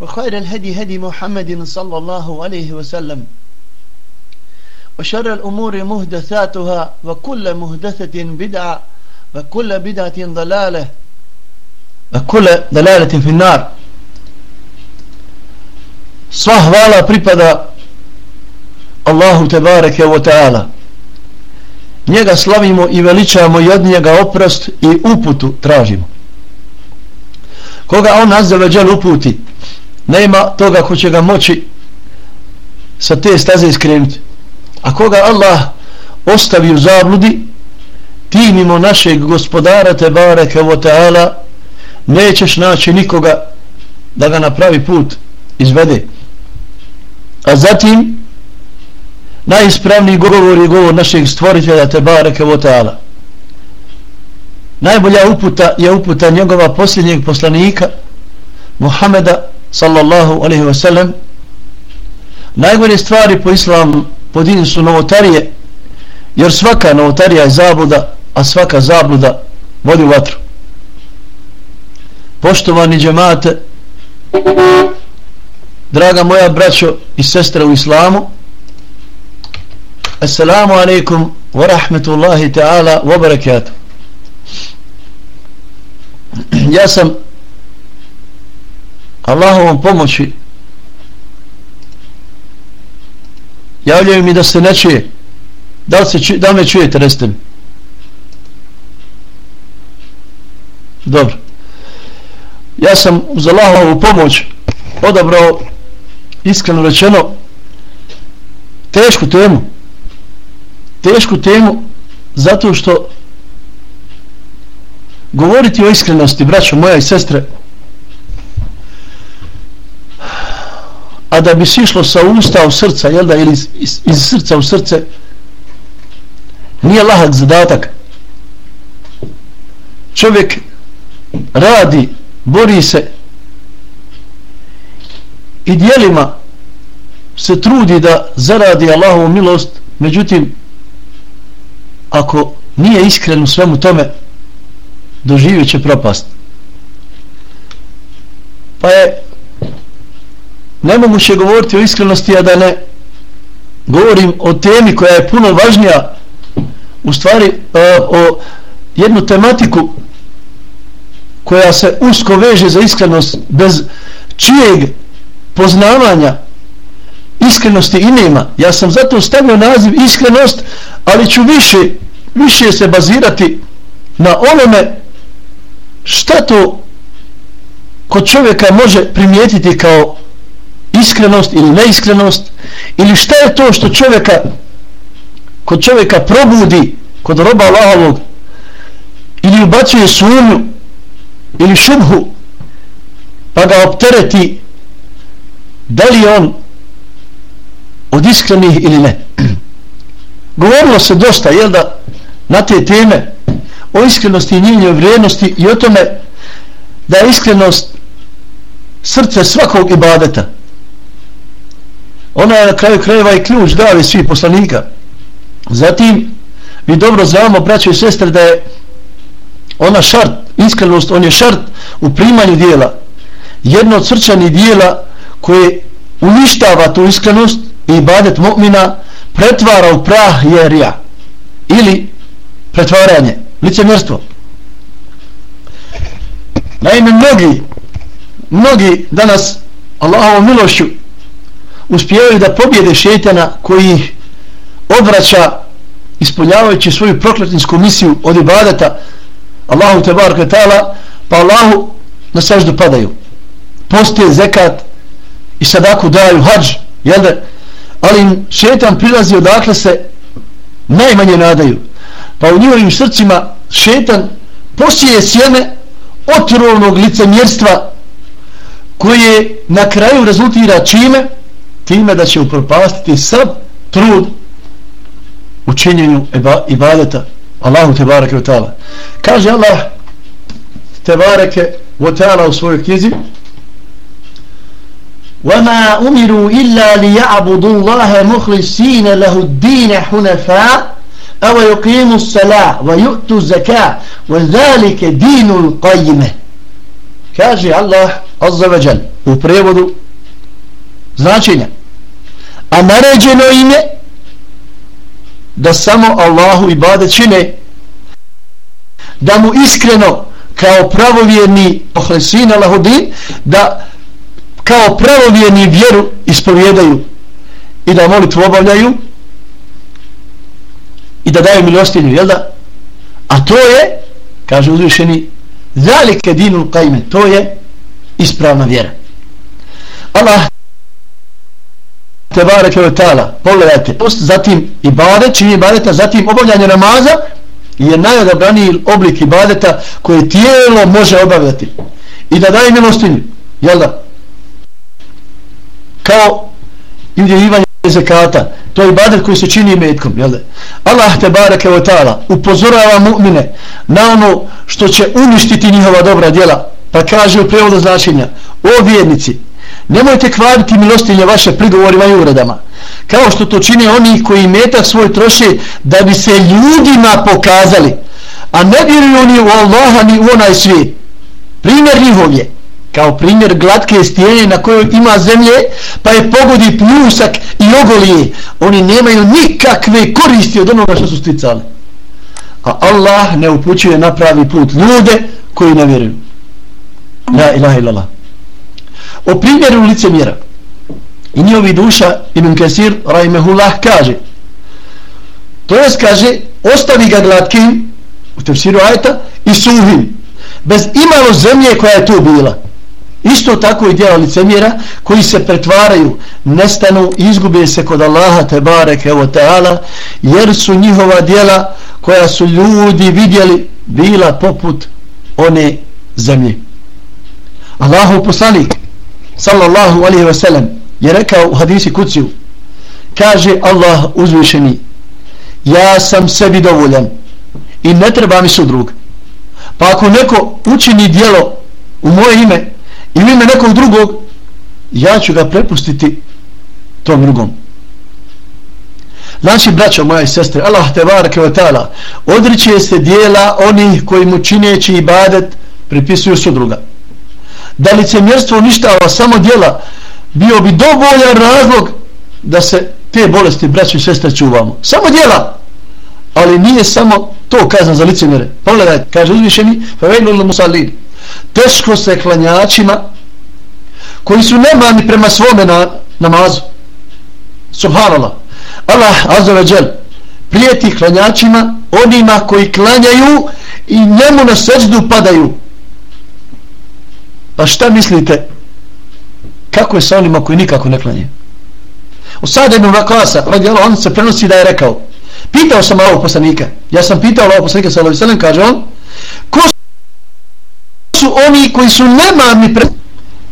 وخير الهدي هدي محمد صلى الله عليه وسلم وشر الأمور مهدثاتها وكل مهدثة بدعة وكل بدعة ضلالة وكل ضلالة في النار Sva hvala pripada Allahu tebareke wa ta'ala. Njega slavimo i veličamo i od njega oprost i uputu tražimo. Koga on nazove džel uputi, Nema toga ko će ga moći sa te staze iskrenuti a koga Allah ostavi u zabludi ti mimo našeg gospodara te bareke o teala nećeš naći nikoga da ga na pravi put izvede. A zatim najispravniji govor je govor našeg stvoritelja te bareke o teala najbolja uputa je uputa njegova posljednjeg poslanika Muhameda sallallahu alaihi wa sallam najgore stvari po islamu po dinu su novotarije jer svaka novotarija je zabluda a svaka zabluda vodi u vatru. Poštovani džemate draga moja braćo i sestra u islamu assalamu alaikum wa rahmetullahi ta'ala wa barakatuh. Ja sam Allahovom pomoći. Javljaju mi da se ne čuje. Da, li se čuje, da me čujete reste mi? Dobro. Ja sam uz Allahovu pomoć odabrao iskreno rečeno tešku temu. Tešku temu zato što govoriti o iskrenosti braćo moja i sestre a da bi sišlo sa usta u srca, jel da, ili iz, iz, iz srca u srce, nije lahak zadatak. Čovjek radi, bori se i dijelima se trudi da zaradi Allahovu milost, međutim, ako nije iskren u svemu tome, doživit će propast. Pa je nemoguće govoriti o iskrenosti a da ne govorim o temi koja je puno važnija. U stvari e, o jednu tematiku koja se usko veže za iskrenost bez čijeg poznavanja iskrenosti i nema. Ja sam zato stavio naziv iskrenost ali ću više više se bazirati na onome šta to kod čovjeka može primijetiti kao iskrenost ili neiskrenost ili šta je to što čovjeka kod čovjeka probudi kod roba Allahovog ili ubacuje sumnju ili šubhu pa ga optereti da li on od iskrenih ili ne. Govorilo se dosta jel da na te teme o iskrenosti i njenjoj vrijednosti i o tome da je iskrenost srce svakog ibadeta ona je na kraju krajeva i ključ dali svi poslanika. Zatim mi dobro znamo braćo i sestre da je ona šart, iskrenost on je šart u primanju dijela. Jedno od srčanih dijela koje uništava tu iskrenost i badet mu'mina pretvara u prah jerija ili pretvaranje licemjerstvo. Naime mnogi mnogi danas Allahovom milošću uspijevaju da pobjede šetana koji ih odvraća ispoljavajući svoju prokletinsku misiju od ibadeta. Allahu te bar kretala pa Allahu na seždu padaju. Postoje zekat i sadaku daju hađ jel da? Ali im šetan prilazi odakle se najmanje nadaju. Pa u njihovim srcima šetan posije sjeme otrovnog licemjerstva koje na kraju rezultira čime? time da će upropastiti sav trud u činjenju ibadeta Allahu te bareke ta'ala kaže Allah te bareke ta'ala u svojoj knjizi وما أمروا إلا ليعبدوا الله مخلصين له الدين حنفاء أو يقيموا الصلاة ويؤتوا الزكاة وذلك دين القيمة kaže Allah azza wa jal u prevodu značenja a naređeno im je da samo Allahu ibadet čine da mu iskreno kao pravovjerni ohlesin lahudin da kao pravovjerni vjeru ispovjedaju i da molitvu obavljaju i da daju milostinju, jel da? A to je, kaže uzvišeni, zalike dinul kajme, to je ispravna vjera. Allah tebareke ve taala pogledajte post zatim ibadet čini ibadeta zatim obavljanje namaza je najodabraniji oblik ibadeta koje tijelo može obavljati. I da daje milostinju jel da? Kao i udjeljivanje zekata to je ibadet koji se čini metkom jel da? Allah te bareke ve taala upozorava mu'mine na ono što će uništiti njihova dobra djela. Pa kaže u prevodu značenja o vjernici Nemojte kvariti milostinje vaše prigovorima i uredama. Kao što to čine oni koji metak svoj troše da bi se ljudima pokazali. A ne vjeruju oni u Allaha ni u onaj svijet. Primjer njihov je kao primjer glatke stijene na kojoj ima zemlje pa je pogodi pljusak i ogolije. Oni nemaju nikakve koristi od onoga što su sticali. A Allah ne upućuje na pravi put ljude koji ne vjeruju. La ilaha illallah o primjeru licemjera. I njihovi duša Ibn Kasir, Rahimehullah kaže to jest kaže ostavi ga glatkim u tefsiru ajta i suhim bez imalo zemlje koja je tu bila. Isto tako i djela licemjera koji se pretvaraju nestanu izgube se kod Allaha te barek evo teala jer su njihova djela koja su ljudi vidjeli bila poput one zemlje. Allahu poslanik sallallahu alaihi wasallam je rekao u hadisi kuciju kaže Allah uzvišeni ja sam sebi dovoljan i ne treba mi sudrug. Pa ako neko učini dijelo u moje ime i u ime nekog drugog ja ću ga prepustiti tom drugom. Znači braćo moja i sestre Allah te barake wa ta'ala odriče se dijela onih koji mu čineći ibadet pripisuju sudruga da licemjerstvo uništava samo djela? Bio bi dovoljan razlog da se te bolesti braći i sestre čuvamo. Samo djela. Ali nije samo to kazan za licemjere. Pogledaj, kaže uzvišeni teško se klanjačima koji su nemani prema svome na namazu. Subhanallah. Allah azzavajal prijeti klanjačima onima koji klanjaju i njemu na seđdu padaju. Pa šta mislite? Kako je sa onima koji nikako ne klanje? U sada jednom vakasa, radi on se prenosi da je rekao, pitao sam ovog poslanika, ja sam pitao ovog poslanika, sa Allah kaže on, ko su oni koji su nemamni pre...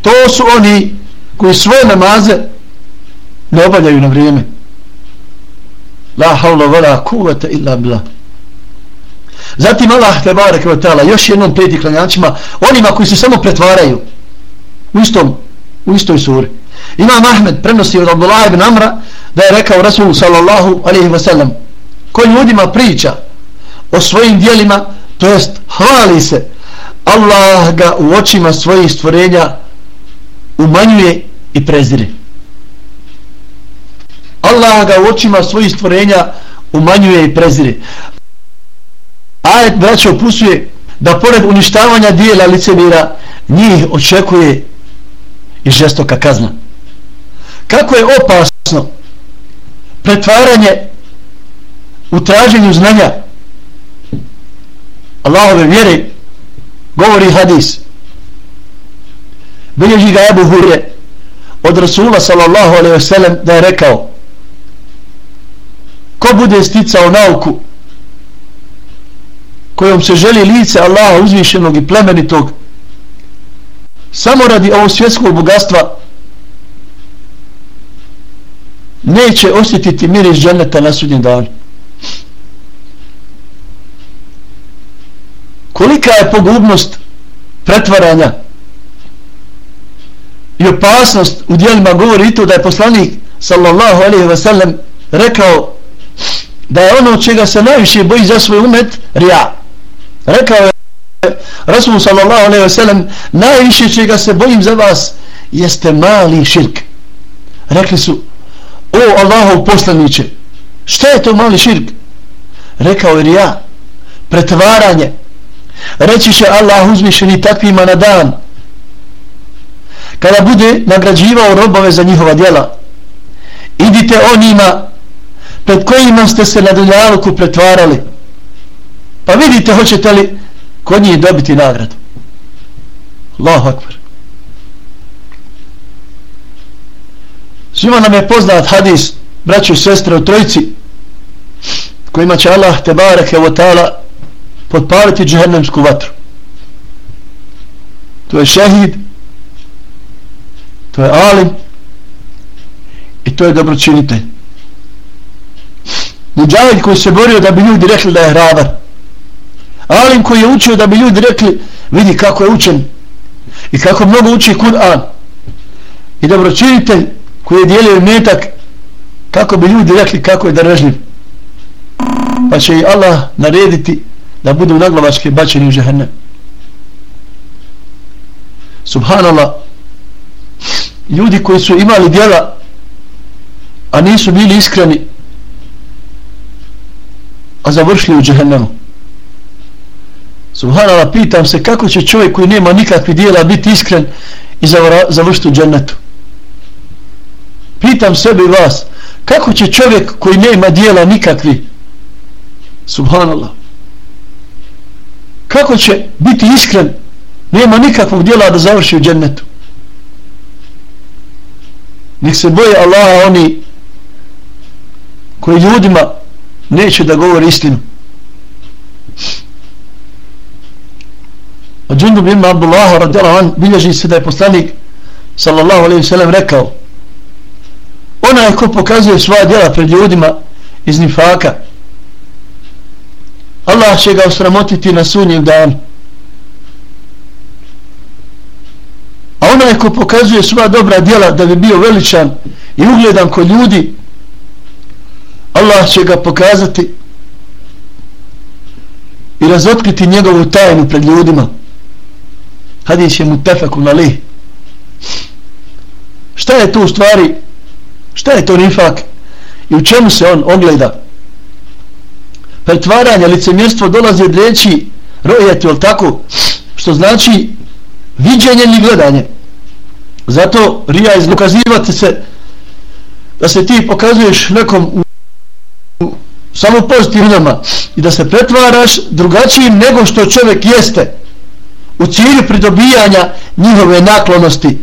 To su oni koji svoje namaze ne obavljaju na vrijeme. La haula vala kuvata illa billah. Zatim Allah te barek ve taala još jednom prijeti klanjačima, onima koji se samo pretvaraju u istom u istoj suri. Imam Ahmed prenosi od Abdullah ibn Amra da je rekao Rasul sallallahu alaihi ve sellem ko ljudima priča o svojim djelima, to jest hvali se, Allah ga u očima svojih stvorenja umanjuje i prezire. Allah ga u očima svojih stvorenja umanjuje i prezire ajet braćo opusuje da pored uništavanja dijela licemira njih očekuje i žestoka kazna. Kako je opasno pretvaranje u traženju znanja Allahove vjere govori hadis. Bilježi ga Ebu Hurje od Rasula sallallahu alaihi wasallam da je rekao ko bude sticao nauku kojom se želi lice Allaha uzvišenog i plemenitog samo radi ovog svjetskog bogatstva neće osjetiti miris dženeta na sudnjem danu. Kolika je pogubnost pretvaranja i opasnost u dijelima govori i to da je poslanik sallallahu alaihi wa sallam rekao da je ono čega se najviše boji za svoj umet rija. Rekao je Rasul sallallahu alaihi wasallam najviše čega se bojim za vas jeste mali širk. Rekli su o Allahov poslaniće šta je to mali širk? Rekao je ja pretvaranje. Reći će Allah uzmišljeni takvima na dan. Kada bude nagrađivao robove za njihova djela idite onima pred kojima ste se na dunjaluku pretvarali pa vidite hoćete li kod njih dobiti nagradu Allahu akbar Svima nam je poznat hadis, braću i sestre u trojici, kojima će Allah te bareke o ta'ala podpaliti džehennemsku vatru. To je šehid, to je alim i to je dobročinitelj. Muđahid koji se borio da bi ljudi rekli da je hrabar. Alim koji je učio da bi ljudi rekli vidi kako je učen i kako mnogo uči Kur'an. I dobročinitelj koji je dijelio metak kako bi ljudi rekli kako je darežljiv. Pa će i Allah narediti da budu naglavačke bačeni u žehennem subhanallah. Ljudi koji su imali djela a nisu bili iskreni a završili u džehennemu subhanallah pitam se kako će čovjek koji nema nikakvi djela biti iskren i završiti u džennetu? Pitam sebe i vas kako će čovjek koji nema dijela nikakvi subhanallah. Kako će biti iskren? Nema nikakvog dijela da završi u džennetu. Nek se boje Allaha oni koji ljudima neće da govori istinu. Od Džundub bi ima Abdullaha radijala on bilježi se da je poslanik sallallahu alaihi sallam rekao onaj ko pokazuje svoja djela pred ljudima iz nifaka Allah će ga osramotiti na sunjem dan a onaj ko pokazuje svoja dobra djela da bi bio veličan i ugledan kod ljudi Allah će ga pokazati i razotkriti njegovu tajnu pred ljudima hadis je mu tefeku na li šta je to u stvari Šta je to nifak? I u čemu se on ogleda? Pretvaranje, licemjerstvo dolazi od reći rojeti, ili tako? Što znači viđenje ili gledanje. Zato rija izlukazivati se da se ti pokazuješ nekom u, u samo pozitivnama i da se pretvaraš drugačijim nego što čovjek jeste u cilju pridobijanja njihove naklonosti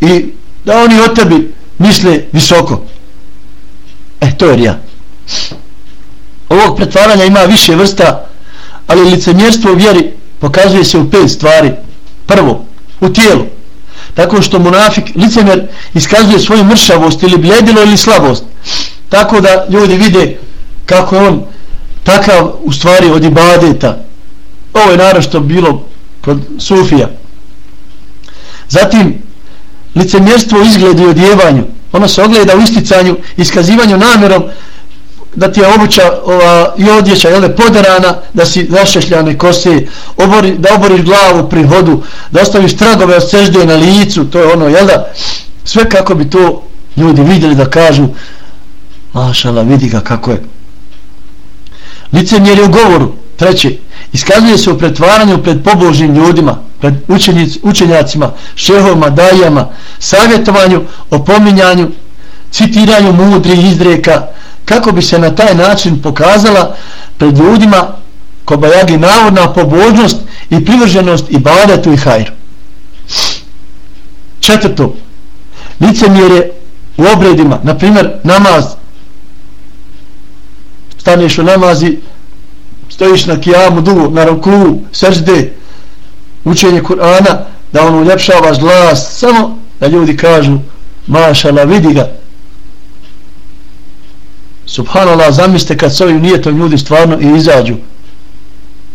i da oni o tebi misle visoko. E, to je rija. Ovog pretvaranja ima više vrsta, ali licemjerstvo u vjeri pokazuje se u pet stvari. Prvo, u tijelu. Tako što munafik, licemjer, iskazuje svoju mršavost ili bljedilo ili slabost. Tako da ljudi vide kako on takav u stvari od ibadeta. Ovo je naravno bilo kod Sufija. Zatim, licemjerstvo izgledu i odjevanju. Ono se ogleda u isticanju iskazivanju namjerom da ti je obuća ova, i odjeća jele, poderana da si zašešljane kose obori, da oboriš glavu pri vodu da ostaviš tragove od sežde na licu to je ono jel da? Sve kako bi to ljudi vidjeli da kažu mašala vidi ga kako je. Licemjer je u govoru treće iskazuje se u pretvaranju pred pobožnim ljudima pred učenic, učenjacima šehovima, dajama savjetovanju opominjanju citiranju mudrih izreka kako bi se na taj način pokazala pred ljudima kobajagi navodna pobožnost i privrženost i badetu i hajru. Četvrto, licemjerje u obredima, na primjer namaz, staneš u namazi, stojiš na kijamu dugo, na ruku, srđde, učenje Kur'ana, da ono uljepšavaš glas, samo da ljudi kažu, mašala, vidi ga. Subhanallah, zamislite kad s ovim nijetom ljudi stvarno i izađu.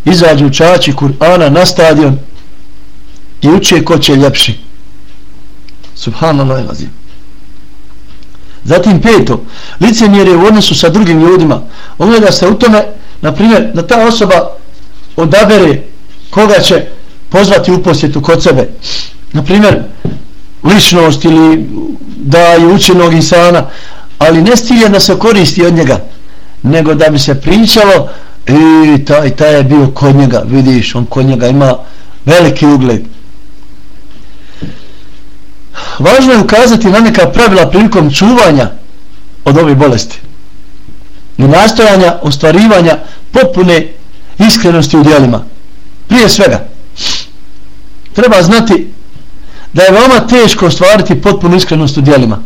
Izađu čači Kur'ana na stadion i uče ko će ljepši. Subhanallah, lazim. Zatim peto, licemjerje u odnosu sa drugim ljudima. Ogleda se u tome, na primjer, da ta osoba odabere koga će pozvati u posjetu kod sebe. Na primjer, ličnost ili da je učenog insana, ali ne stilje da se koristi od njega, nego da bi se pričalo i taj, taj je bio kod njega, vidiš, on kod njega ima veliki ugled. Važno je ukazati na neka pravila prilikom čuvanja od ove bolesti i nastojanja ostvarivanja potpune iskrenosti u dijelima. Prije svega, treba znati da je veoma teško ostvariti potpunu iskrenost u dijelima.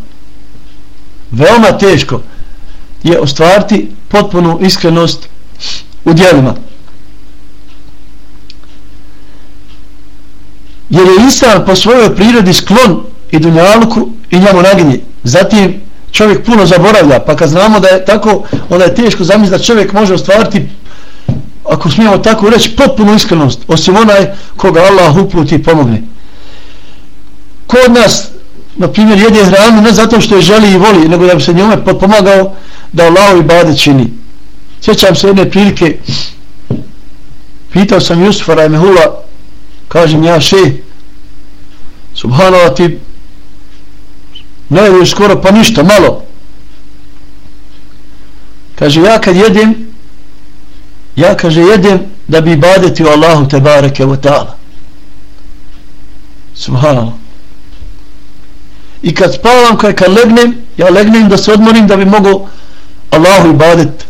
Veoma teško je ostvariti potpunu iskrenost u dijelima. Jer je insan po svojoj prirodi sklon i dunjaluku i njemu naginje. Zatim čovjek puno zaboravlja, pa kad znamo da je tako, onda je teško zamisliti da čovjek može ostvariti ako smijemo tako reći, potpunu iskrenost, osim onaj koga Allah uputi i pomogne. Kod nas, na primjer, jede hranu ne zato što je želi i voli, nego da bi se njome potpomagao da Allah i bade čini. Sjećam se jedne prilike, pitao sam Jusufa Rajmehula, kažem ja še, subhanallah ti ne jedeš skoro pa ništa, malo. Kaže, ja kad jedem, ja kaže jedem da bi ibadeti u Allahu te bareke wa ta'ala. Subhanallah. I kad spavam kaj kad legnem ja legnem da se odmorim da bi mogo Allahu ibadet.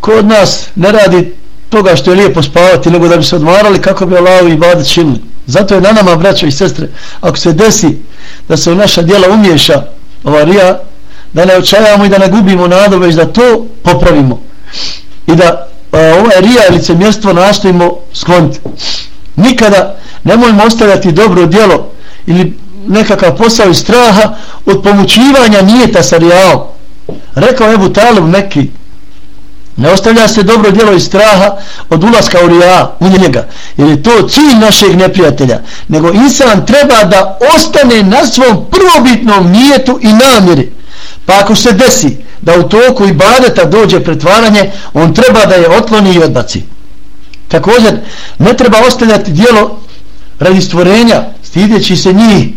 Ko od nas ne radi toga što je lijepo spavati nego da bi se odmarali kako bi Allahu ibadet činili? Zato je na nama braćo i sestre ako se desi da se u naša dijela umješa ova rija da ne očajamo i da ne gubimo nadu, već da to popravimo. I da e, a, ovaj rija ili cemjestvo nastojimo skloniti. Nikada nemojmo ostavljati dobro djelo ili nekakav posao iz straha od pomućivanja nijeta sa rijalom. Rekao Ebu Talib neki, ne ostavlja se dobro djelo iz straha od ulaska u rija, u njega, jer je to cilj našeg neprijatelja, nego insan treba da ostane na svom prvobitnom nijetu i namjeri. Pa ako se desi da u toku i badeta dođe pretvaranje, on treba da je otloni i odbaci. Također, ne treba ostavljati dijelo radi stvorenja, stideći se njih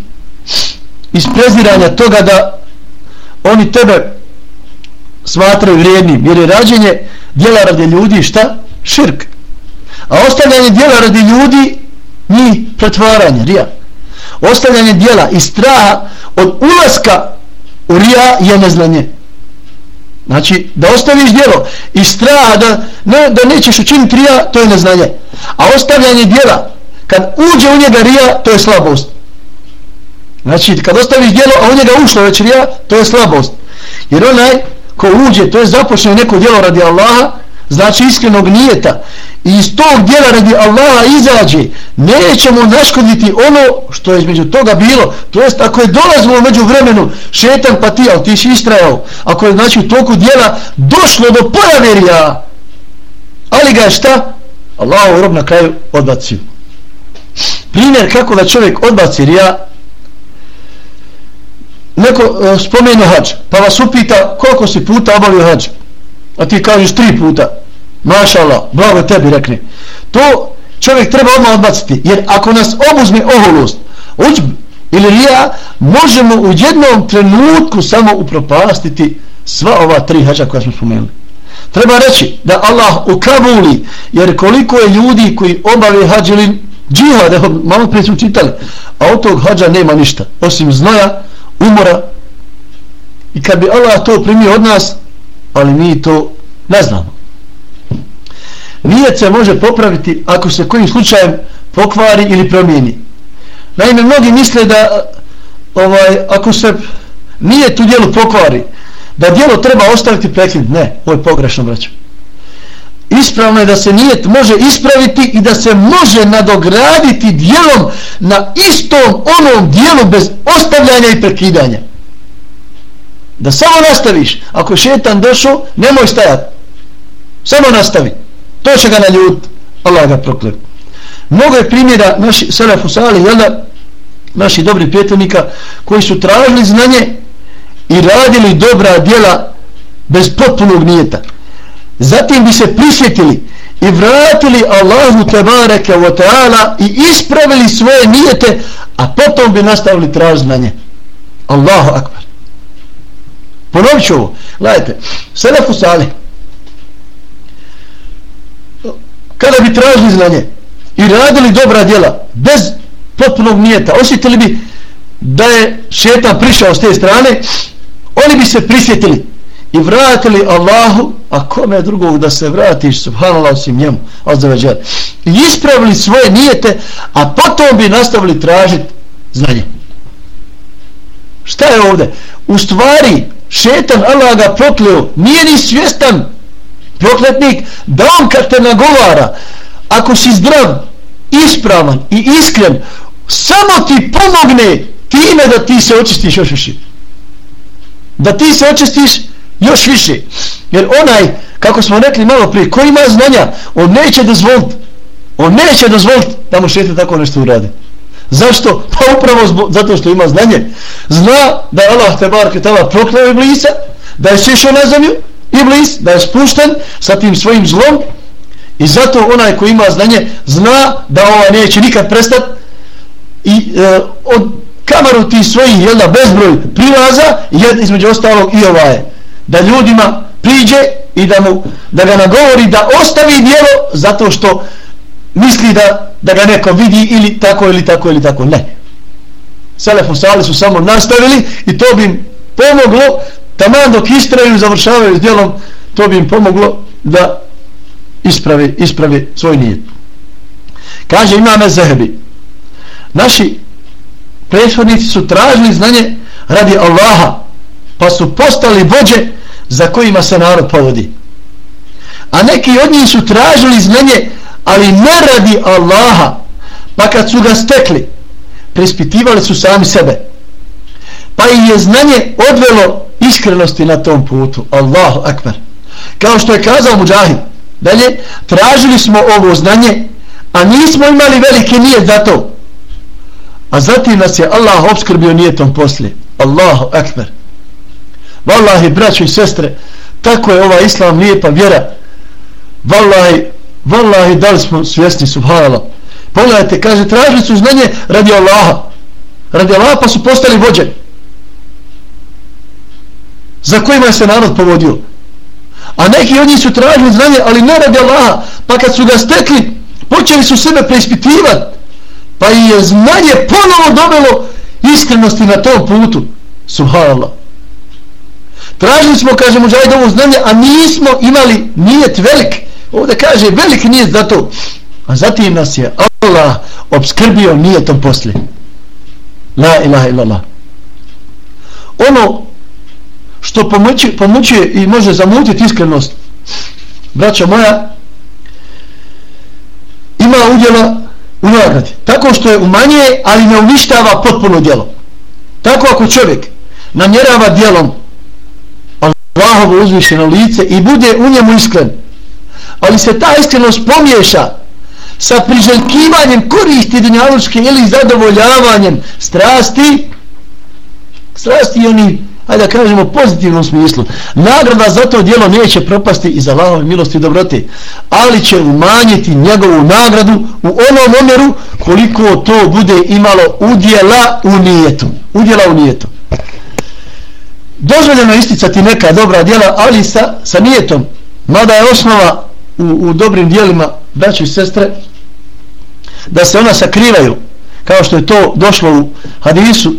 iz preziranja toga da oni tebe smatraju vrijednim, jer je rađenje djela radi ljudi šta? Širk. A ostavljanje djela radi ljudi njih pretvaranje, rija. Ostavljanje djela i straha od ulaska u rija je neznanje. Znači, da ostaviš djelo i straha da, ne, da nećeš učiniti rija, to je neznanje. A ostavljanje djela, kad uđe u njega rija, to je slabost. Znači, kad ostaviš djelo, a u njega ušlo već rija, to je slabost. Jer onaj ko uđe, to je započne neko djelo radi Allaha, znači iskrenog nijeta. I iz tog djela radi Allaha izađe. Nećemo naškoditi ono što je između toga bilo. To jest ako je dolazilo među vremenu šetan pa ti, ali ti si istrajao. Ako je znači u toku djela došlo do pojaverija ali ga je šta? Allah u rob na kraju odbacio. Primjer kako da čovjek odbaci rija neko e, uh, spomenu hađ pa vas upita koliko si puta obavio hađ a ti kažeš tri puta Maša Allah, blago tebi rekne. To čovjek treba odmah odbaciti. Jer ako nas obuzme oholost, uđb ili rija, možemo u jednom trenutku samo upropastiti sva ova tri hađa koja smo spomenuli. Treba reći da Allah ukabuli, jer koliko je ljudi koji obave hađ ili džihad, malo prije smo čitali, a od tog hađa nema ništa, osim znoja, umora, i kad bi Allah to primio od nas, ali mi to ne znamo. Nijet se može popraviti ako se kojim slučajem pokvari ili promijeni. Naime, mnogi misle da ovaj, ako se nije tu dijelu pokvari, da dijelo treba ostaviti prekid. Ne, ovo je pogrešno, braćo. Ispravno je da se nijet može ispraviti i da se može nadograditi dijelom na istom onom dijelu bez ostavljanja i prekidanja. Da samo nastaviš. Ako je šetan došao, nemoj stajati. Samo nastavi. To će ga naljut. Allah ga proklep. Mnogo je primjera naši Selefu Sali, jel da? Naši dobri prijateljnika koji su tražili znanje i radili dobra djela bez potpunog nijeta. Zatim bi se prisjetili i vratili Allahu tebareke wa ta'ala i ispravili svoje nijete, a potom bi nastavili tražnanje. Allahu akbar. Ponovit ću ovo. Gledajte, Selefu Salih, kada bi tražili znanje i radili dobra djela bez potpunog nijeta, osjetili bi da je šetan prišao s te strane, oni bi se prisjetili i vratili Allahu, a kome drugog da se vratiš, subhanallah, osim njemu, azzaveđer, i ispravili svoje nijete, a potom bi nastavili tražiti znanje. Šta je ovdje? U stvari, šetan Allah ga prokleo, nije ni svjestan prokletnik, da on kad te nagovara, ako si zdrav, ispravan i iskren, samo ti pomogne time da ti se očistiš još više. Da ti se očistiš još više. Jer onaj, kako smo rekli malo prije, ko ima znanja, on neće dozvoliti, on neće dozvoliti da mu šetan tako nešto uradi. Zašto? Pa upravo zbog, zato što ima znanje. Zna da je Allah te barke tava prokleo iblisa, da je sišao na zemlju, iblis, da je spušten sa tim svojim zlom i zato onaj ko ima znanje zna da ova neće nikad prestati i e, od kamaru ti svojih jel da bezbroj prilaza jed između ostalog i ova je da ljudima priđe i da mu da ga nagovori da ostavi dijelo zato što misli da, da ga neko vidi ili tako ili tako ili tako. Ne. Selefu Sali su samo nastavili i to bi im pomoglo taman dok istraju završavaju s djelom to bi im pomoglo da ispravi, ispravi svoj nijet. Kaže imame Zehebi naši prethodnici su tražili znanje radi Allaha pa su postali vođe za kojima se narod povodi. A neki od njih su tražili znanje ali ne radi Allaha. Pa kad su ga stekli prispitivali su sami sebe. Pa im je znanje odvelo iskrenosti na tom putu. Allahu akbar. Kao što je kazao Mujahid dalje tražili smo ovo znanje a nismo imali velike nije za to. A zatim nas je Allah obskrbio nijetom poslije. Allahu akbar. Wallahi braćo i sestre tako je ova islam lijepa vjera Wallahi Wallahi da li smo svjesni subhanallah pogledajte kaže tražili su znanje radi Allaha radi Allaha pa su postali vođeni za kojima se narod povodio. A neki od njih su tražili znanje, ali ne radi Allaha. Pa kad su ga stekli, počeli su sebe preispitivati. Pa i je znanje ponovo dobilo iskrenosti na tom putu. Subhanallah. Tražili smo, kaže muđajde, ovo znanje, a nismo imali nijet velik. Ovdje kaže velik nijet za to. A zatim nas je Allah obskrbio nijetom poslije. La ilaha illallah. Ono što pomoći, pomoći i može zamutiti iskrenost braća moja ima udjela u nagradi tako što je umanje ali ne uništava potpuno djelo tako ako čovjek namjerava djelom Allahovo uzvišeno lice i bude u njemu iskren ali se ta iskrenost pomješa sa priželjkivanjem koristi dunjalučke ili zadovoljavanjem strasti strasti i oni hajde da kažemo pozitivnom smislu, nagrada za to dijelo neće propasti iz Allahove milosti i dobrote, ali će umanjiti njegovu nagradu u onom omjeru koliko to bude imalo udjela u nijetu. Udjela u nijetu. Dozvoljeno isticati neka dobra djela, ali sa, sa nijetom, mada je osnova u, u dobrim dijelima, braći i sestre, da se ona sakrivaju kao što je to došlo u hadisu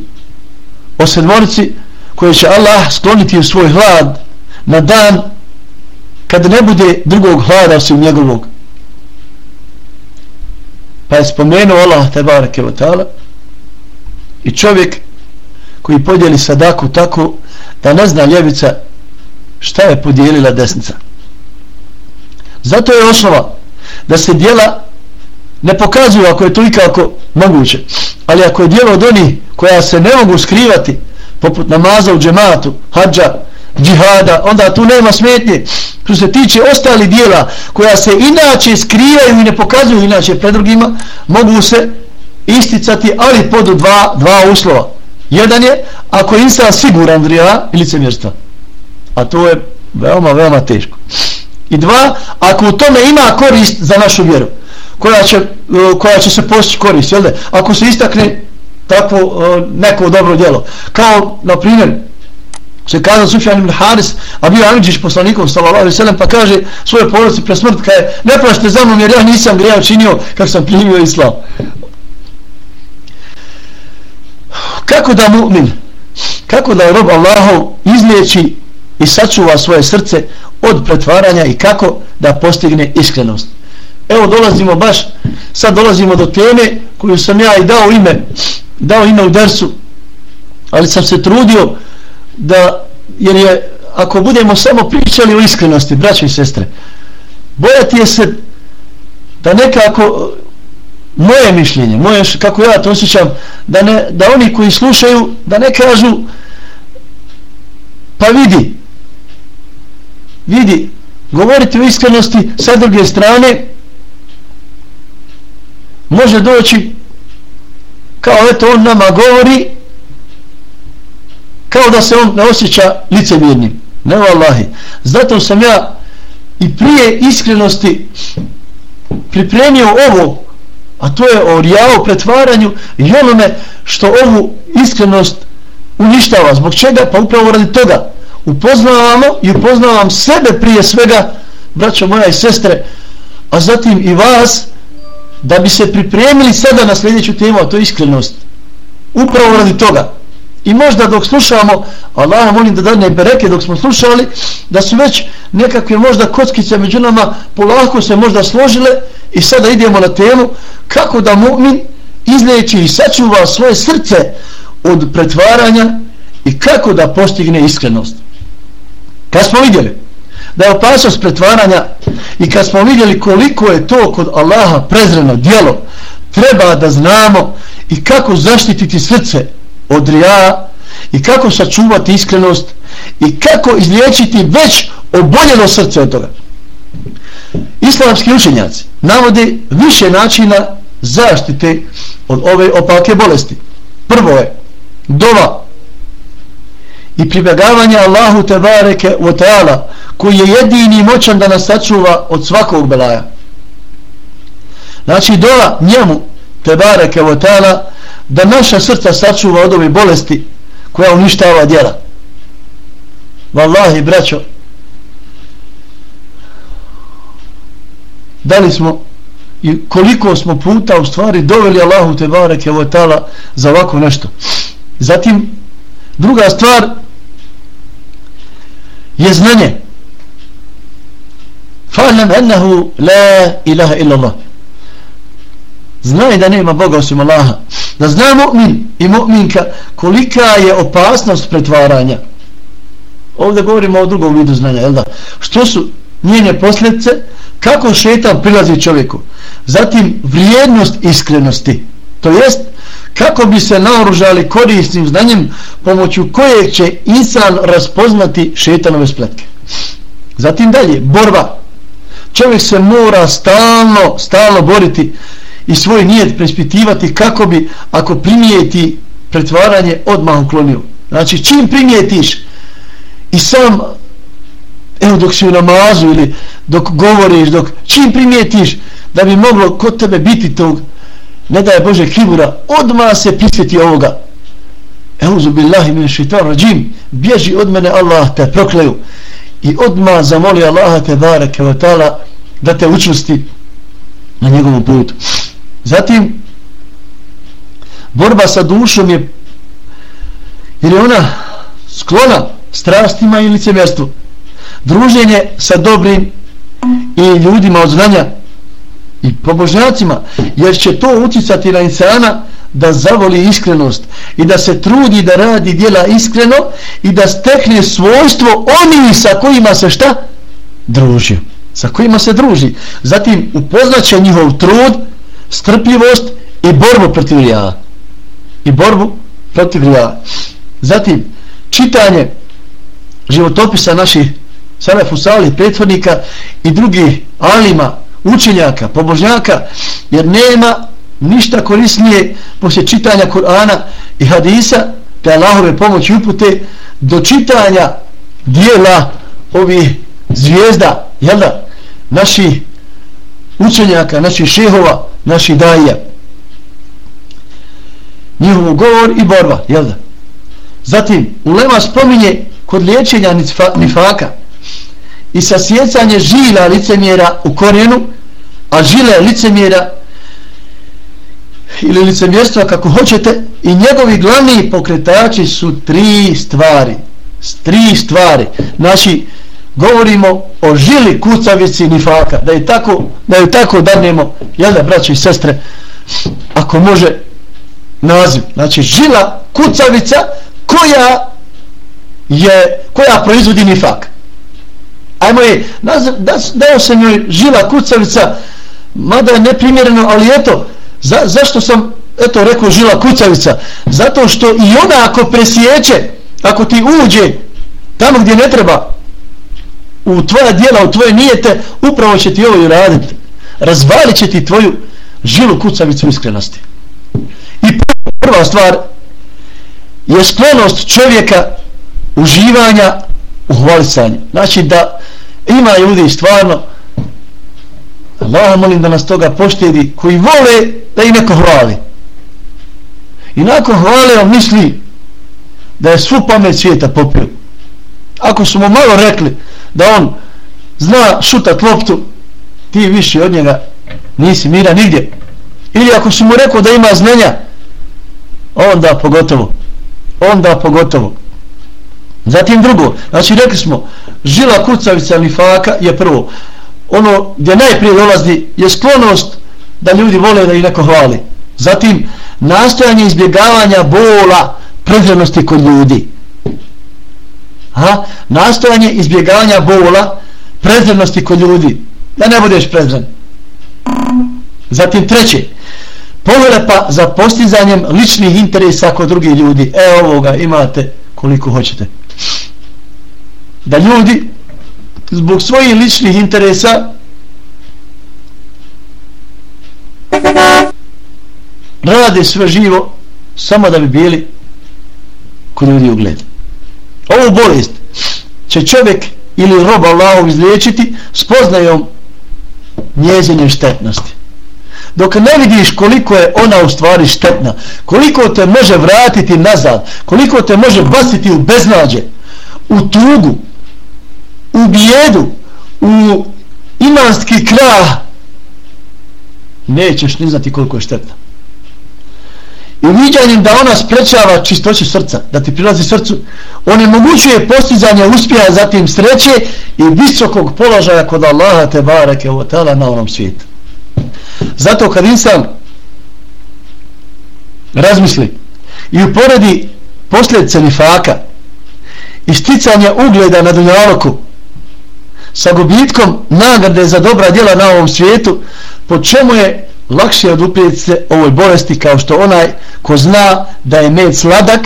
o sedmorici koje će Allah skloniti u svoj hlad na dan kad ne bude drugog hlada osim njegovog. Pa je spomenuo Allah te barake wa ta'ala i čovjek koji podijeli sadaku tako Pa da ne zna ljevica šta je podijelila desnica zato je osnova da se dijela ne pokazuju ako je to ikako moguće ali ako je dijelo od onih koja se ne mogu skrivati poput namaza u džematu, hađa, džihada, onda tu nema smetnje. Što se tiče ostali dijela koja se inače skrivaju i ne pokazuju inače pred drugima, mogu se isticati, ali pod dva, dva uslova. Jedan je, ako je insan siguran vrija i licemjerstva. A to je veoma, veoma teško. I dva, ako u tome ima korist za našu vjeru, koja će, e, koja će se postići korist, jel da? Ako se istakne takvo e, neko dobro djelo. Kao, na primjer, se kazao Sufjan ibn Haris, a bio Amidžić poslanikom, sallallahu alaihi sallam, pa kaže svoje porodice pre smrt, kaže, ne prašte za mnom jer ja nisam grija činio kako sam primio islam. Kako da mu'min, kako da rob Allahov izliječi i sačuva svoje srce od pretvaranja i kako da postigne iskrenost. Evo dolazimo baš, sad dolazimo do teme koju sam ja i dao ime dao ime u dersu ali sam se trudio da jer je ako budemo samo pričali o iskrenosti braće i sestre bojati je se da nekako moje mišljenje moje, kako ja to osjećam da, ne, da oni koji slušaju da ne kažu pa vidi vidi govoriti o iskrenosti sa druge strane može doći kao eto on nama govori kao da se on ne osjeća licemjernim. Ne vallahi. Zato sam ja i prije iskrenosti pripremio ovo a to je o rijavu pretvaranju i onome što ovu iskrenost uništava zbog čega pa upravo radi toga upoznavamo i upoznavam sebe prije svega braćo moja i sestre a zatim i vas da bi se pripremili sada na sljedeću temu, a to je iskrenost. Upravo radi toga. I možda dok slušamo, Allah molim da dadne bereke dok smo slušali, da su već nekakve možda kockice među nama polako se možda složile i sada idemo na temu kako da mu'min izleći i sačuva svoje srce od pretvaranja i kako da postigne iskrenost. Kad smo vidjeli da je opasnost pretvaranja i kad smo vidjeli koliko je to kod Allaha prezreno dijelo treba da znamo i kako zaštititi srce od rija i kako sačuvati iskrenost i kako izliječiti već oboljeno srce od toga islamski učenjaci navode više načina zaštite od ove opake bolesti. Prvo je dova i pribjegavanje Allahu tebareke u teala koji je jedini moćan da nas sačuva od svakog belaja. Znači dova njemu tebareke u teala da naša srca sačuva od ove bolesti koja uništava djela. Wallahi braćo da li smo i koliko smo puta u stvari doveli Allahu te bareke ve taala za ovako nešto. Zatim druga stvar je znanje. Fa'lam annahu la ilaha illa Allah znaj da nema Boga osim Allaha. Da zna mu'min i mu'minka kolika je opasnost pretvaranja. Ovdje govorimo o drugom vidu znanja jel da? što su njene posljedice? Kako šetan prilazi čovjeku zatim vrijednost iskrenosti to jest kako bi se naoružali korisnim znanjem pomoću kojeg će insan raspoznati šetanove spletke. Zatim dalje, borba. Čovjek se mora stalno, stalno boriti i svoj nijet prespitivati kako bi, ako primijeti pretvaranje, odmah uklonio. Znači, čim primijetiš i sam, evo dok si u namazu ili dok govoriš, dok čim primijetiš da bi moglo kod tebe biti tog ne daje Bože kibura, odma se prisjeti ovoga. Euzu billahi min šitan rađim, bježi od mene Allah te prokleju i odma zamoli Allaha te bareke wa ta'ala da te učusti na njegovom putu. zatim borba sa dušom je jer je ona sklona strastima i licemjerstvu druženje sa dobrim i ljudima od znanja i pobožnjacima jer će to uticati na insana da zavoli iskrenost i da se trudi da radi dijela iskreno i da stekne svojstvo oni sa kojima se šta? druži. Sa kojima se druži. Zatim upoznaće njihov trud strpljivost i borbu protiv rija i borbu protiv rija zatim čitanje životopisa naših Selefu Salih, prethodnika i drugih alima, učenjaka, pobožnjaka, jer nema ništa korisnije poslije čitanja Kur'ana i Hadisa, te Allahove pomoći upute, do čitanja dijela ovih zvijezda, jel da, naši učenjaka, naši šehova, naši daija. Njihov govor i borba, jel da? Zatim, Ulema spominje kod liječenja nifaka, i sasjecanje žila licemjera u korijenu, a žile licemjera ili licemjerstva kako hoćete i njegovi glavni pokretači su tri stvari. Tri stvari. Znači govorimo o žili kucavici nifaka. Da je tako da je tako danemo jel da braće i sestre? Ako može naziv. Znači žila kucavica koja je koja proizvodi nifak ajmo je, dao sam joj žila kucavica, mada je neprimjereno, ali eto, za, zašto sam, eto, rekao žila kucavica? Zato što i ona ako presjeće, ako ti uđe tamo gdje ne treba, u tvoja dijela, u tvoje nijete, upravo će ti ovo i raditi. Razvalit će ti tvoju žilu kucavicu iskrenosti. I prva stvar je sklonost čovjeka uživanja u hvalicanju. Znači da ima ljudi stvarno Allah molim da nas toga poštedi koji vole da i neko hvali. I nakon hvale on misli da je svu pamet svijeta popio. Ako su mu malo rekli da on zna šutat loptu ti više od njega nisi mira nigdje. Ili ako su mu rekao da ima znanja onda pogotovo onda pogotovo. Zatim drugo, znači rekli smo, žila kucavica nifaka je prvo. Ono gdje najprije dolazi je sklonost da ljudi vole da ih neko hvali. Zatim, nastojanje izbjegavanja bola prezrenosti kod ljudi. Ha? Nastojanje izbjegavanja bola prezrenosti kod ljudi. Da ne budeš prezren. Zatim treće, pohlepa za postizanjem ličnih interesa kod drugih ljudi. E ovoga imate koliko hoćete da ljudi zbog svojih ličnih interesa rade sve živo samo da bi bili kod ljudi ugled ovu bolest će čovjek ili roba Allahov izliječiti spoznajom njezine štetnosti. Dok ne vidiš koliko je ona u stvari štetna koliko te može vratiti nazad koliko te može basiti u beznađe u tugu u bijedu, u imanski krah, nećeš ni znati koliko je štetna. I uviđanjem da ona sprečava čistoću srca, da ti prilazi srcu, on je mogućuje postizanje uspjeha, zatim sreće i visokog položaja kod Allaha te bareke u tala na onom svijetu. Zato kad insan razmisli i uporedi posljedice nifaka i sticanja ugleda na dunjaloku, sa gubitkom nagrade za dobra djela na ovom svijetu, po čemu je lakše oduprijeti se ovoj bolesti kao što onaj ko zna da je med sladak,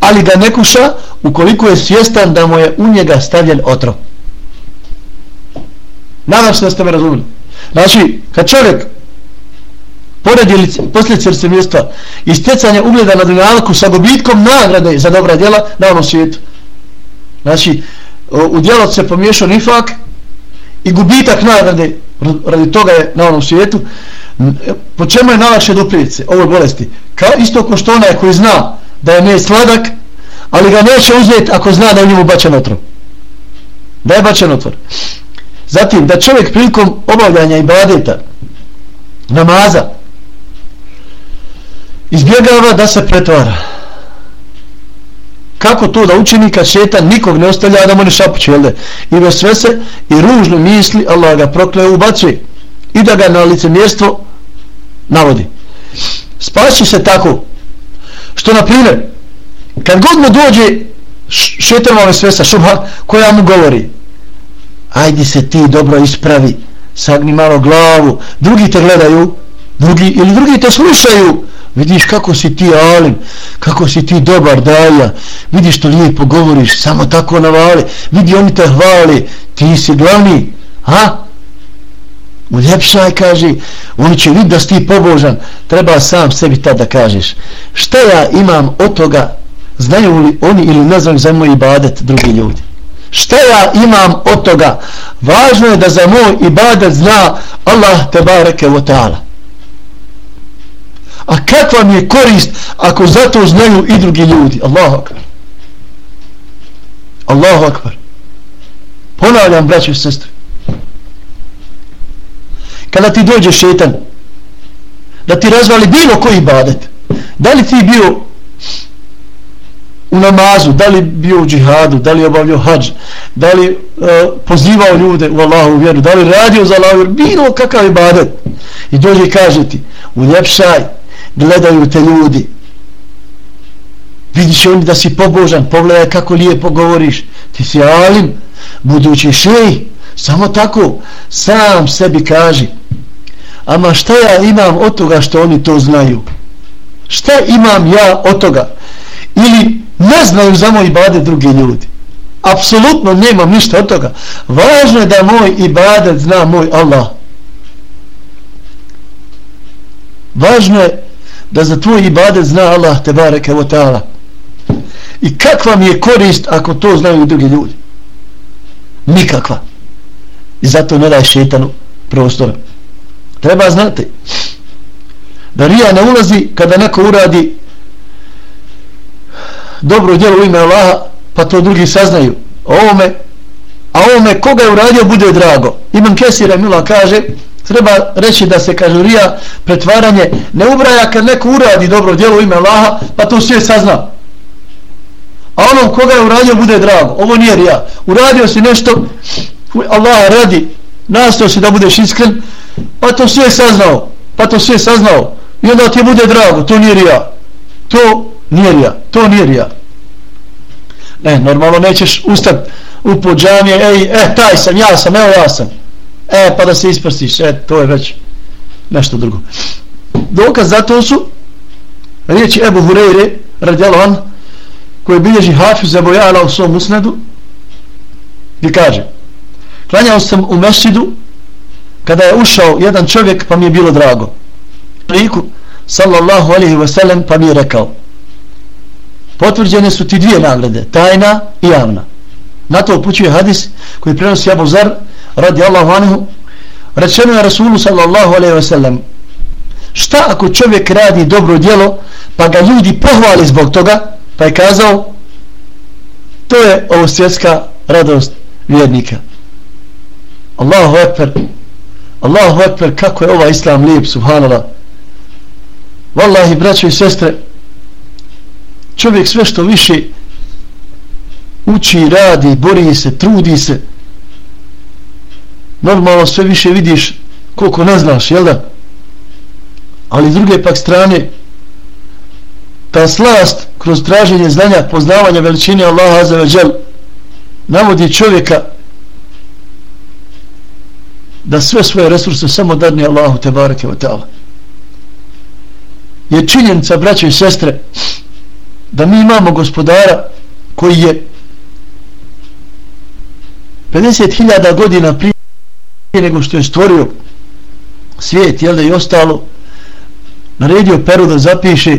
ali ga ne kuša ukoliko je svjestan da mu je u njega stavljen otrov. Nadam se da ste me razumili. Znači, kad čovjek poredi posljedice se mjesta i stjecanje ugleda na dunjalku sa gubitkom nagrade za dobra djela na onom svijetu. Znači, u djelot se pomiješao nifak, i gubitak nagrade radi toga je na onom svijetu. Po čemu je najlakše doprijeti se? Ovoj bolesti. Kao isto ko što onaj koji zna da je ne sladak ali ga neće uzeti ako zna da je u njemu bačen otrov. Da je bačen otvor zatim da čovjek prilikom obavljanja i badeta namaza izbjegava da se pretvara kako to da učini kad šetan nikog ne ostavlja da mu ne šapuće jel i bez sve se i ružno misli Allah ga prokleje ubacuje i da ga na licemjestvo navodi. Spaši se tako što na primjer kad god mu dođe šetan ove sve sa šubha koja mu govori ajdi se ti dobro ispravi sagni malo glavu drugi te gledaju drugi, ili drugi te slušaju vidiš kako si ti alim kako si ti dobar daja. Vidiš što lijepo govoriš samo tako navali. Vidi oni te hvali ti si glavni ha uljepšaj kaže. Oni će vidjeti da si ti pobožan treba sam sebi tada kažeš. Šta ja imam od toga znaju li oni ili ne znaju za moj ibadet drugi ljudi? Šta ja imam od toga? Važno je da za moj ibadet zna Allah te bareke wa ta'ala. A kakva mi je korist ako zato znaju i drugi ljudi? Allahu akbar. Allahu akbar. Ponavljam, braći i sestri. Kada ti dođe šetan, da ti razvali bilo koji ibadet, da li ti bio u namazu, da li bio u džihadu, da li obavljao hađ, da li uh, pozivao ljude u Allahu vjeru, da li radio za Allahu vjeru, bilo kakav ibadet. I dođe i kaže ti, uljepšaj, gledaju te ljudi. Vidiš oni da si pobožan pogledaj kako lijepo govoriš. Ti si alim budući šej samo tako sam sebi kaži. Ama šta ja imam od toga što oni to znaju? Šta imam ja od toga? Ili ne znaju za moj ibadet drugi ljudi? Apsolutno nemam ništa od toga. Važno je da moj ibadet zna moj Allah. Važno je da za tvoj ibadet zna Allah te bareke o ta'ala. I kakva mi je korist ako to znaju drugi ljudi? Nikakva. I zato ne daj šetanu prostora. Treba znati da rija ne ulazi kada neko uradi dobro djelo u ime Allaha pa to drugi saznaju ovome a ovome koga je uradio bude drago. Imam Kesira Mila kaže treba reći da se kaže rija pretvaranje ne ubraja kad neko uradi dobro djelo u ime Allaha pa to sve sazna. A onom koga je uradio bude drago. Ovo nije rija. Uradio si nešto Allah radi nastao si da budeš iskren pa to sve saznao pa to sve saznao. I onda ti bude drago. To nije rija. To nije rija. To nije rija. Ne normalno nećeš ustati u pođamije ej, eh taj sam, ja sam, evo ja sam e pa da se isprstiš e to je već nešto drugo. Dokaz za to su riječi Ebu Hureyre radijalo koji bilježi Hafiz Ebu Jala u svom usnedu gdje kaže klanjao sam u mešidu kada je ušao jedan čovjek pa mi je bilo drago. Priku sallallahu alihi wasallam pa mi je rekao potvrđene su ti dvije nagrade tajna i javna. Na to upućuje hadis koji prenosi Abu Zar radi Allahu anhu rečeno je Rasulu sallallahu alaihi wa sallam šta ako čovjek radi dobro djelo pa ga ljudi pohvali zbog toga? Pa je kazao to je ovo svjetska radost vjernika. Allahu ekber Allahu ekber kako je ova islam lijep subhanallah. Wallahi braćo i sestre čovjek sve što više uči, radi, bori se, trudi se normalno sve više vidiš koliko ne znaš, jel da? Ali s druge pak strane, ta slast kroz traženje znanja, poznavanja veličine Allaha Azza wa navodi čovjeka da sve svoje resurse samo dadne Allahu te bareke wa ta'ala. Jer činjenica, braće i sestre, da mi imamo gospodara koji je 50.000 godina prije nego što je stvorio svijet, jel da i ostalo, naredio Peru da zapiše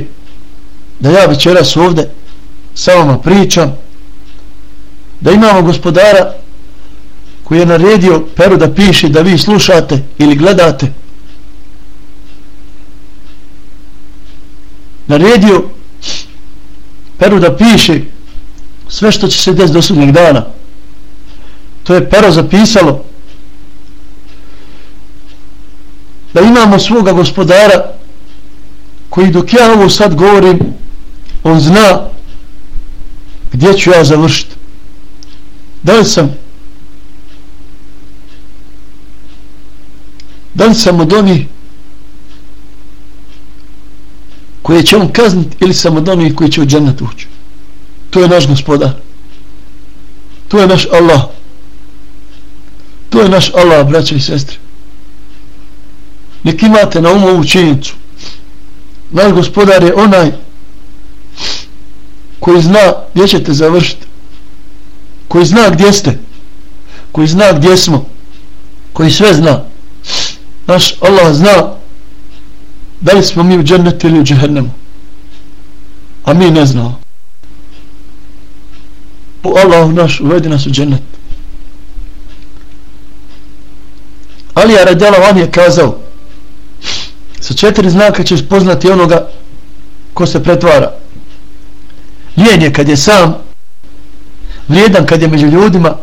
da ja večeras ovde sa vama pričam, da imamo gospodara koji je naredio Peru da piše da vi slušate ili gledate, naredio Peru da piše sve što će se desiti do sudnjeg dana. To je Pero zapisalo da imamo svoga gospodara koji dok ja ovo sad govorim on zna gdje ću ja završiti. Da li sam da li sam od onih koje će on kazniti ili sam od onih koji će u džennet ući? To je naš gospodar. To je naš Allah. To je naš Allah braće i sestre nek imate na umu ovu činjenicu. Naš gospodar je onaj koji zna gdje ćete završiti koji zna gdje ste koji zna gdje smo koji sve zna. Naš Allah zna da li smo mi u džennetu ili u džehennemu a mi ne znamo. U Allah naš uvedi nas u džennet. Ali je radjala vam je kazao sa četiri znaka ćeš poznati onoga ko se pretvara. Lijen je kad je sam vrijedan kad je među ljudima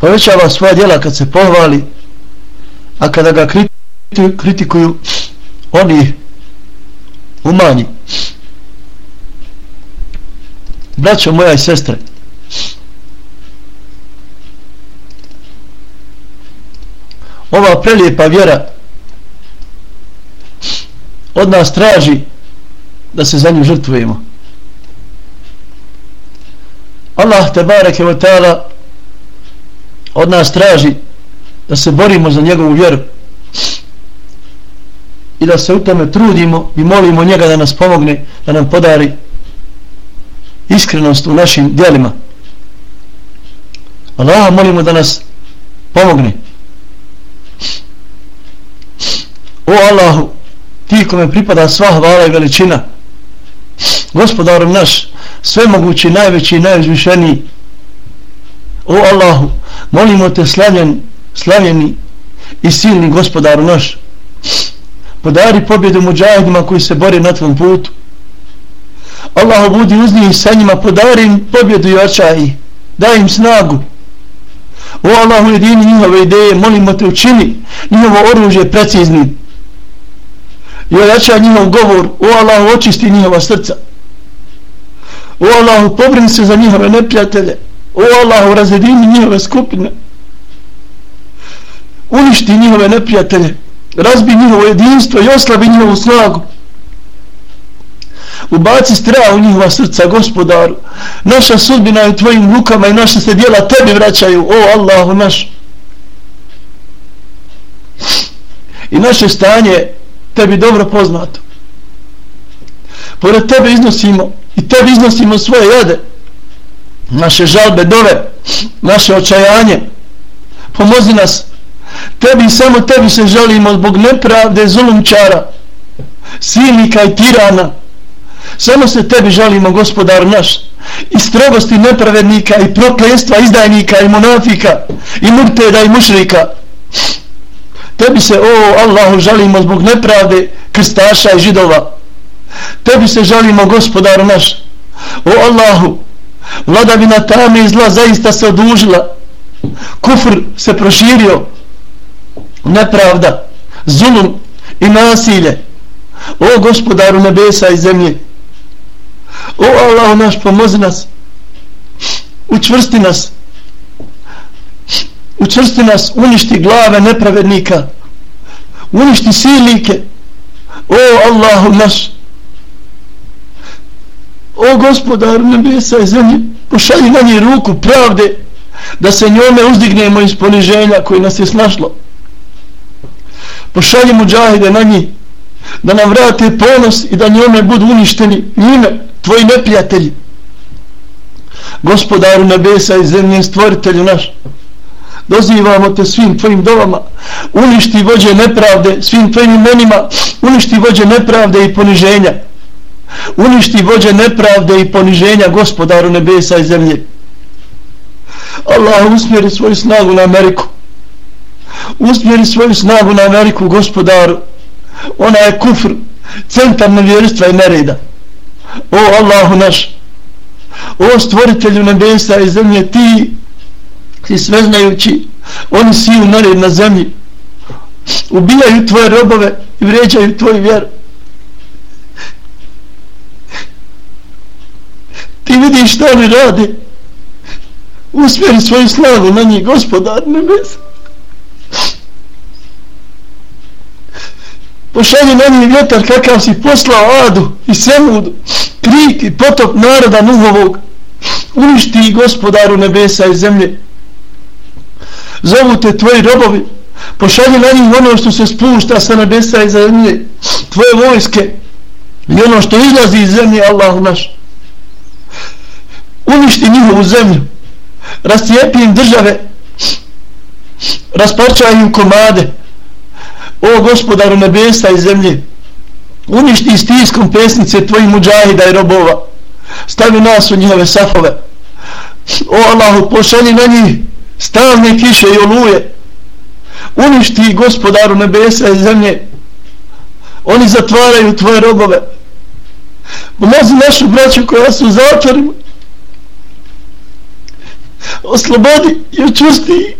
povećava svoja djela kad se pohvali a kada ga kritikuju oni umanji. Braćo moja i sestre ova prelijepa vjera od nas traži da se za nju žrtvujemo. Allah te bareke ve ta'ala od nas traži da se borimo za njegovu vjeru i da se u tome trudimo i molimo njega da nas pomogne da nam podari iskrenost u našim dijelima Allah molimo da nas pomogne. O Allahu ti kome pripada sva hvala i veličina. Gospodarom naš svemogući, najveći i najuzvišeniji. O Allahu molimo te slavljen, slavljeni i silni gospodaru naš. Podari pobjedu muđahidima koji se bore na tvom putu. Allahu budi uz njih sa njima podari im pobjedu i očaj. Daj im snagu. O Allahu jedini njihove ideje molimo te učini njihovo oružje preciznim i ojača njihov govor. O Allahu očisti njihova srca. O Allahu pobrini se za njihove neprijatelje. O Allahu razjedini njihove skupine. Uništi njihove neprijatelje. Razbi njihovo jedinstvo i oslabi njihovu snagu. Ubaci strah u njihova srca gospodaru. Naša sudbina je u tvojim rukama i naše se dijela tebi vraćaju o Allahu naš. I naše stanje tebi dobro poznato. Pored tebe iznosimo i tebi iznosimo svoje jade, naše žalbe, dove, naše očajanje. Pomozi nas. Tebi samo tebi se želimo zbog nepravde zulumčara, silnika i tirana. Samo se tebi želimo, gospodar naš, i strogosti nepravednika i proklenstva izdajnika i monafika i murteda i mušrika tebi se o Allahu žalimo zbog nepravde krstaša i židova. Tebi se žalimo gospodaru naš. O Allahu vladavina tame i zla zaista se odužila. Kufr se proširio. Nepravda zulum i nasilje. O gospodaru nebesa i zemlje. O Allahu naš pomozi nas. Učvrsti nas učvrsti nas, uništi glave nepravednika, uništi silnike, o Allahu naš, o gospodar nebesa i zemlje, pošalji na njih ruku pravde, da se njome uzdignemo iz poniženja koji nas je snašlo. Pošalji muđahide na njih, da nam vrate ponos i da njome budu uništeni njime, tvoji neprijatelji. Gospodaru nebesa i zemlje, stvoritelju naš, dozivamo te svim tvojim dovama. Uništi vođe nepravde svim tvojim imenima. Uništi vođe nepravde i poniženja. Uništi vođe nepravde i poniženja gospodaru nebesa i zemlje. Allah usmjeri svoju snagu na Ameriku. Usmjeri svoju snagu na Ameriku gospodaru. Ona je kufr centar nevjerstva i nereda. O Allahu naš o stvoritelju nebesa i zemlje ti i sve znajući oni siju nered na zemlji. Ubijaju tvoje robove i vređaju tvoju vjeru. Ti vidiš što oni radi usmjeri svoju slavu na njih gospodar nebes pošalji na njih vjetar kakav si poslao adu i semudu krik i potop naroda nuhovog. Uništi gospodaru nebesa i zemlje zovu te tvoji robovi. Pošalji na njih ono što se spušta sa nebesa i zemlje tvoje vojske i ono što izlazi iz zemlje Allahu naš. Uništi njihovu zemlju. Rastijepi im države. Rasparčaj im komade. O gospodaru nebesa i zemlje uništi stiskom pesnice tvojih muđahida i robova. Stavi nas u njihove safove. O Allahu pošalji na njih stalne kiše i oluje. Uništi gospodaru nebesa i zemlje. Oni zatvaraju tvoje robove. Pomozi našu braću koja su u zatvorima. Oslobodi i učvrsti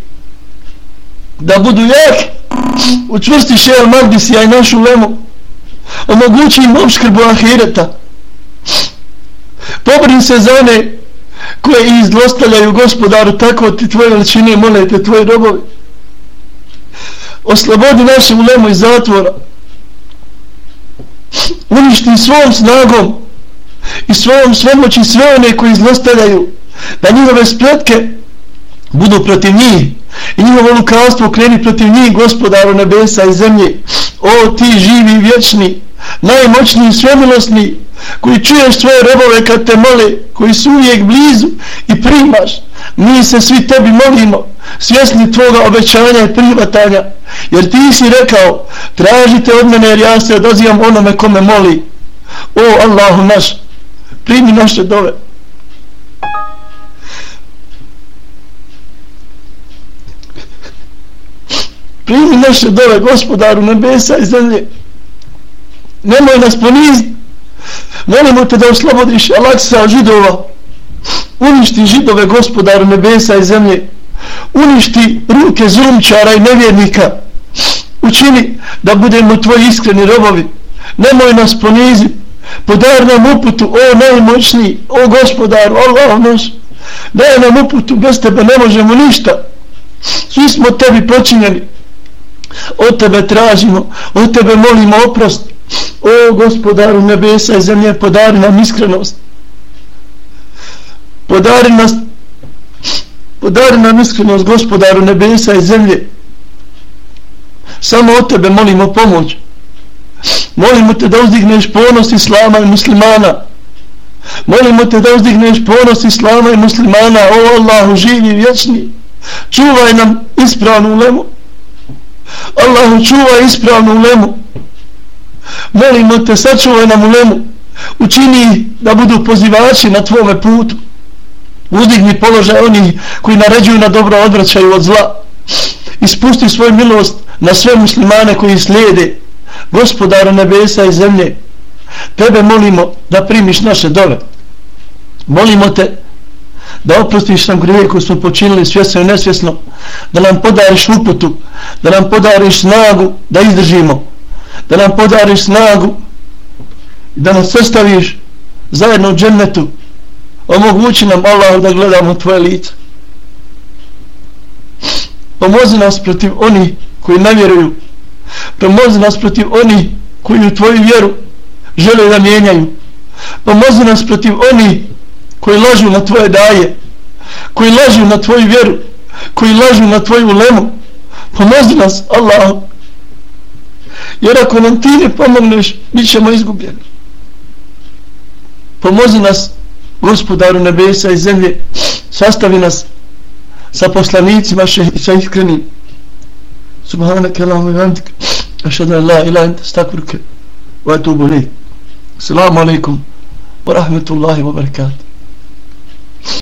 da budu jaki. Učvrsti šeal Magdisija i našu lemu. Omogući im obškrbu ahireta. Pobrin se za one koje izlostavljaju gospodaru tako ti tvoje veličine molite tvoje robovi. Oslobodi našu lemu iz zatvora. Uništi svom snagom i svojom svemoći sve one koji izlostavljaju da njihove spletke budu protiv njih i njihovo lukavstvo kreni protiv njih gospodaru nebesa i zemlje. O ti živi vječni najmoćniji i svemilosni koji čuješ svoje robove kad te mole koji su uvijek blizu i primaš. Mi se svi tebi molimo svjesni tvoga obećanja i prihvatanja, jer ti si rekao tražite od mene jer ja se odazivam onome kome moli. O Allahu naš primi naše dove. Primi naše dove gospodaru nebesa i zemlje. Nemoj nas poniziti molimo te da oslobodiš Alaksa židova. Uništi židove gospodaru nebesa i zemlje. Uništi ruke zulumčara i nevjernika. Učini da budemo tvoji iskreni robovi. Nemoj nas poniziti podar nam uputu o najmoćniji o gospodaru Allah naš daj nam uputu bez tebe ne možemo ništa. Svi smo tebi počinjeni. Od tebe tražimo od tebe molimo oprost o gospodaru nebesa i zemlje podari nam iskrenost. Podari nas podari nam iskrenost gospodaru nebesa i zemlje. Samo od tebe molimo pomoć. Molimo te da uzdigneš ponos islama i muslimana. Molimo te da uzdigneš ponos islama i muslimana. O Allahu živi vječni čuvaj nam ispravnu lemu. Allahu čuvaj ispravnu lemu molimo te sačuvaj nam ulemu učini da budu pozivači na tvome putu. Udigni položaj oni koji naređuju na dobro odvraćaju od zla. Ispusti svoju milost na sve muslimane koji slijede. Gospodara nebesa i zemlje tebe molimo da primiš naše dove. Molimo te da oprostiš nam grije koje smo počinili svjesno i nesvjesno da nam podariš uputu da nam podariš snagu da izdržimo da nam podariš snagu da nas sastaviš zajedno u džennetu. Omogući nam Allah da gledamo tvoje lice. Pomozi nas protiv oni koji ne vjeruju. Pomozi nas protiv oni koji u tvoju vjeru žele da mijenjaju. Pomozi nas protiv oni koji lažu na tvoje daje koji lažu na tvoju vjeru koji lažu na tvoju lemu. Pomozi nas Allah jer ako nam ti ne pomogneš mi ćemo izgubljeni. Pomozi nas gospodaru nebesa i zemlje sastavi nas sa poslanicima še, sa iskrenim. Subhanaka Allahum i bihamdika Ašadu Allah la ilaha illa wa atubu ilayk. Assalamu alaikum wa rahmatullahi wa barakatuh.